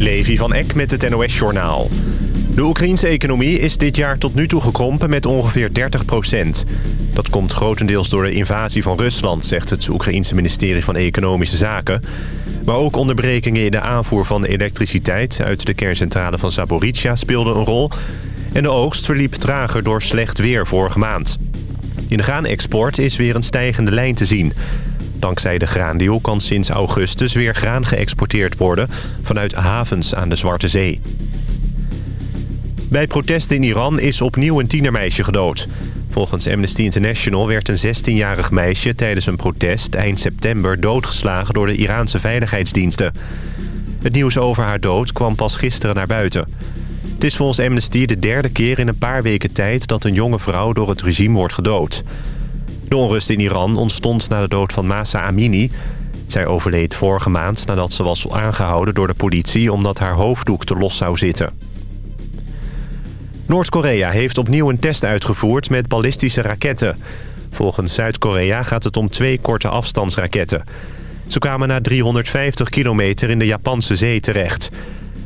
Levi van Eck met het NOS-journaal. De Oekraïense economie is dit jaar tot nu toe gekrompen met ongeveer 30 procent. Dat komt grotendeels door de invasie van Rusland, zegt het Oekraïense ministerie van Economische Zaken. Maar ook onderbrekingen in de aanvoer van elektriciteit uit de kerncentrale van Zaporizhia speelden een rol. En de oogst verliep trager door slecht weer vorige maand. In de graanexport is weer een stijgende lijn te zien. Dankzij de graandeal kan sinds augustus weer graan geëxporteerd worden... vanuit havens aan de Zwarte Zee. Bij protesten in Iran is opnieuw een tienermeisje gedood. Volgens Amnesty International werd een 16-jarig meisje tijdens een protest eind september doodgeslagen door de Iraanse veiligheidsdiensten. Het nieuws over haar dood kwam pas gisteren naar buiten. Het is volgens Amnesty de derde keer in een paar weken tijd dat een jonge vrouw door het regime wordt gedood. De onrust in Iran ontstond na de dood van Masa Amini. Zij overleed vorige maand nadat ze was aangehouden door de politie omdat haar hoofddoek te los zou zitten. Noord-Korea heeft opnieuw een test uitgevoerd met ballistische raketten. Volgens Zuid-Korea gaat het om twee korte afstandsraketten. Ze kwamen na 350 kilometer in de Japanse zee terecht.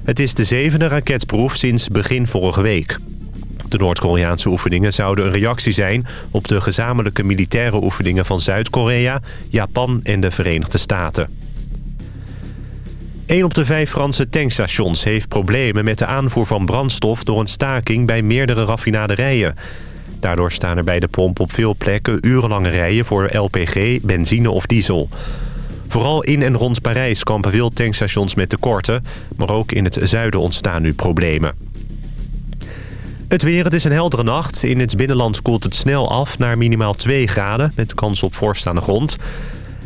Het is de zevende raketproef sinds begin vorige week. De Noord-Koreaanse oefeningen zouden een reactie zijn... op de gezamenlijke militaire oefeningen van Zuid-Korea, Japan en de Verenigde Staten. Een op de vijf Franse tankstations heeft problemen met de aanvoer van brandstof... door een staking bij meerdere raffinaderijen. Daardoor staan er bij de pomp op veel plekken urenlange rijen voor LPG, benzine of diesel. Vooral in en rond Parijs kampen veel tankstations met tekorten... maar ook in het zuiden ontstaan nu problemen. Het weer, het is een heldere nacht. In het binnenland koelt het snel af naar minimaal 2 graden... met kans op vorst aan de grond.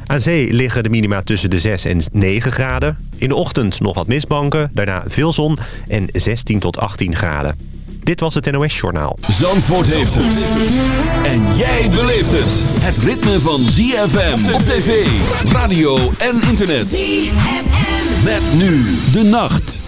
Aan zee liggen de minima tussen de 6 en 9 graden. In de ochtend nog wat mistbanken, daarna veel zon en 16 tot 18 graden. Dit was het NOS Journaal. Zandvoort heeft het. En jij beleeft het. Het ritme van ZFM op tv, radio en internet. ZFM. Met nu de nacht.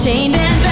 chained and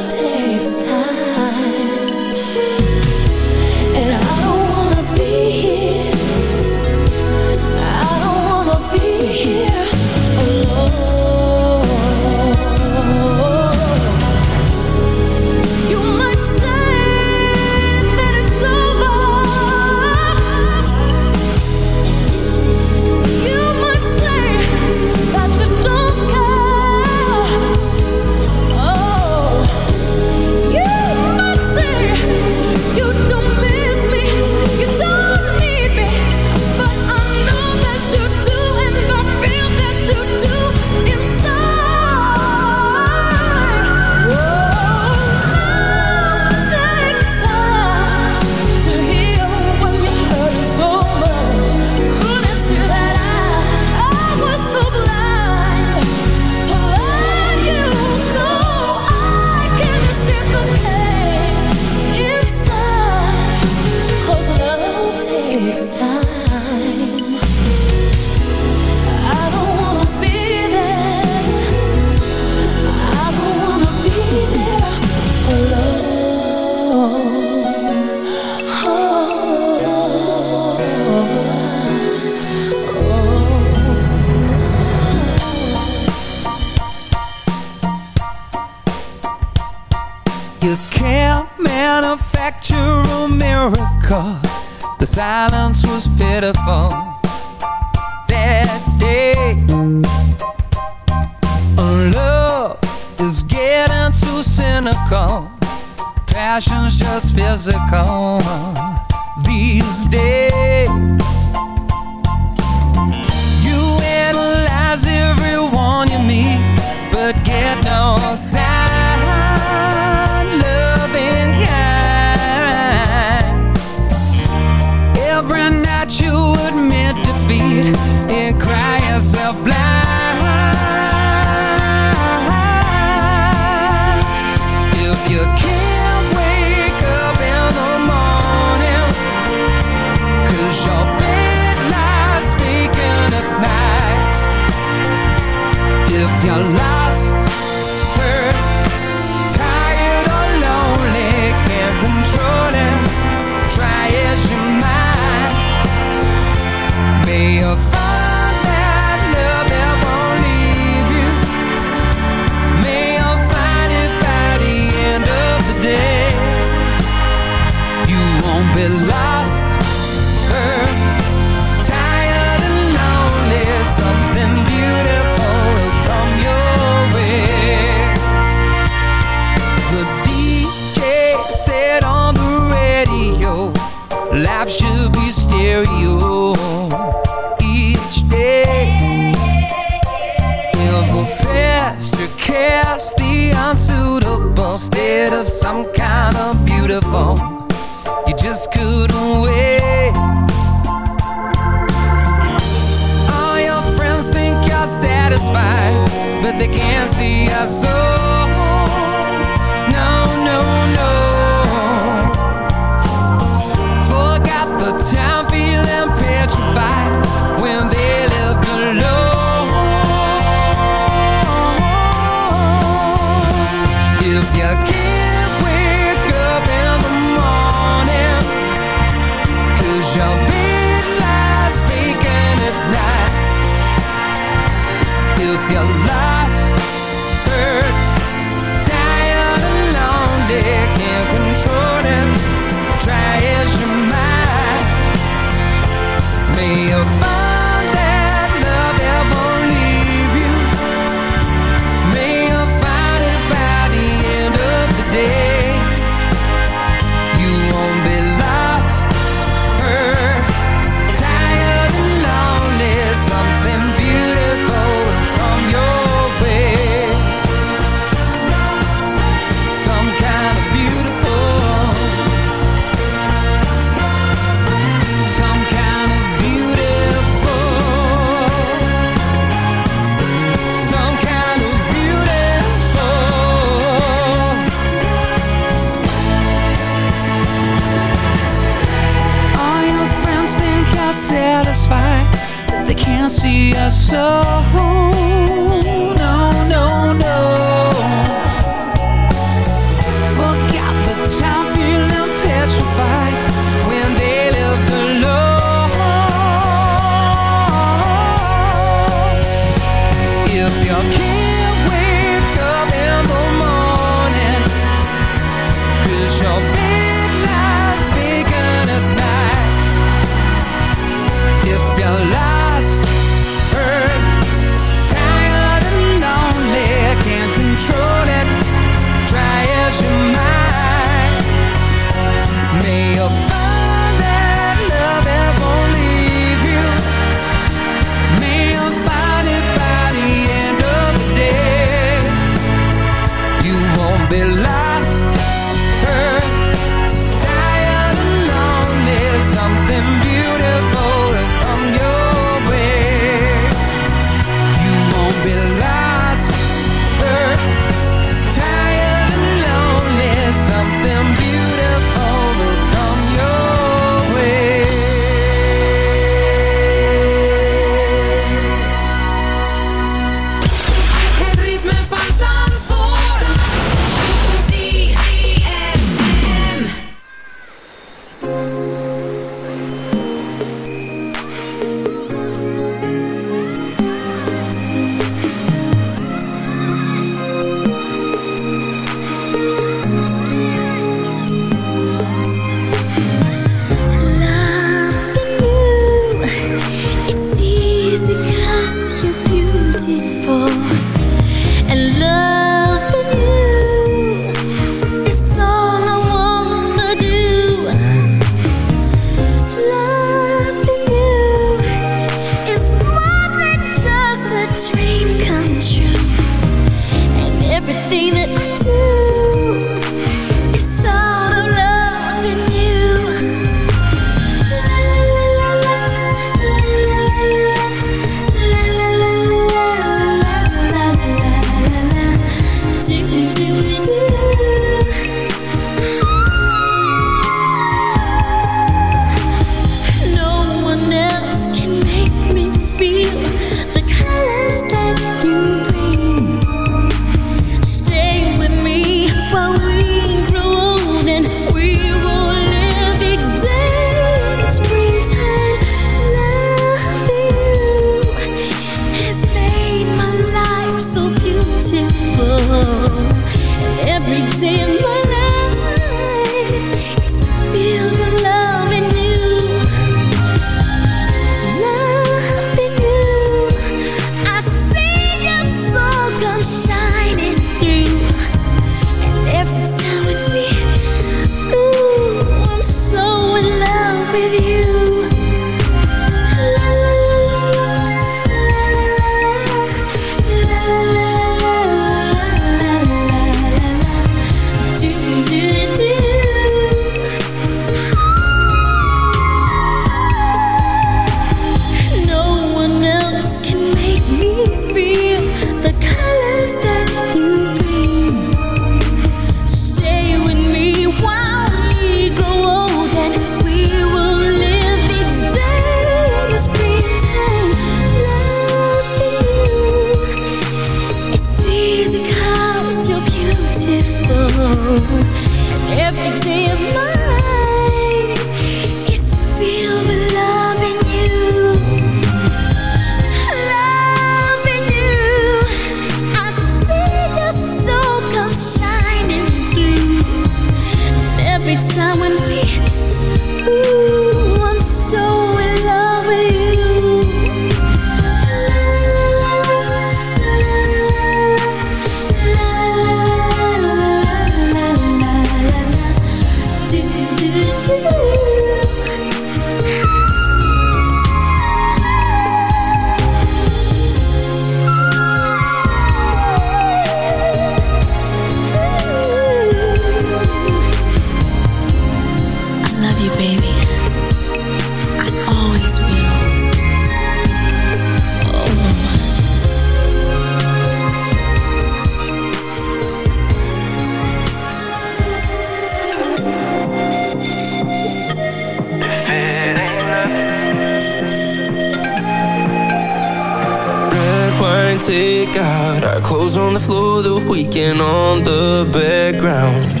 the weekend on the background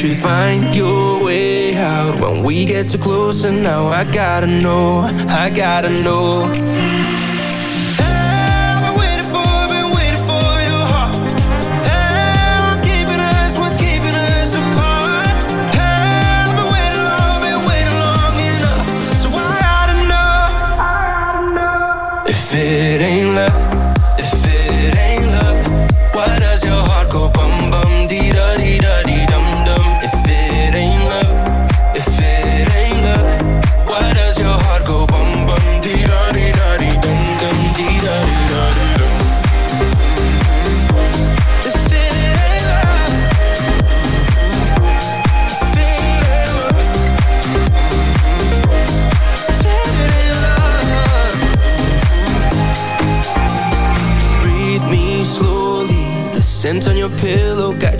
You find your way out when we get too close And now I gotta know, I gotta know What's keeping us? What's keeping us apart? Hell, I've been waiting long, been waiting long enough. So I dunno, I dunno if it ain't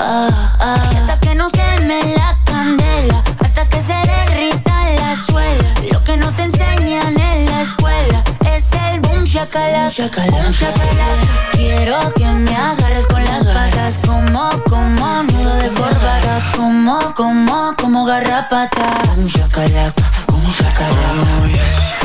Hasta que nos queme la candela, hasta que se derrita la suela. Lo que no te enseñan en la escuela es el boom shakalaka, boom shakalaka. Boom. Quiero que me agarres con las patas, como, como nudo de corbata, como, como, como garrapata. Boom boom oh,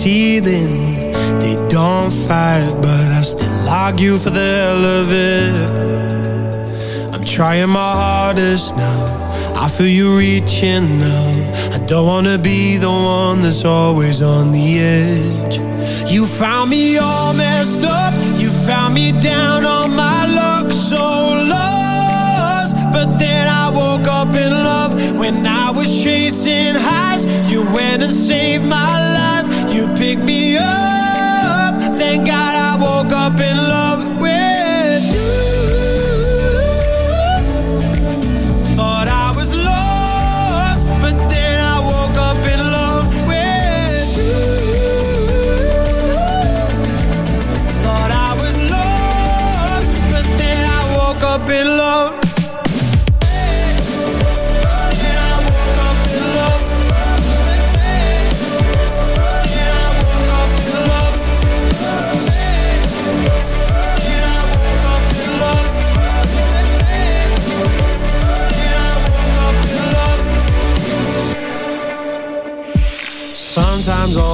ceiling, they don't fight, but I still argue for the hell of it. I'm trying my hardest now. I feel you reaching now. I don't wanna be the one that's always on the edge. You found me all messed up. You found me down on my luck, so lost. But then I woke up in love when I was chasing highs. You went and saved my life. Picked me up. Thank God I woke up in love with you. Thought I was lost, but then I woke up in love with you. Thought I was lost, but then I woke up in love.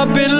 up in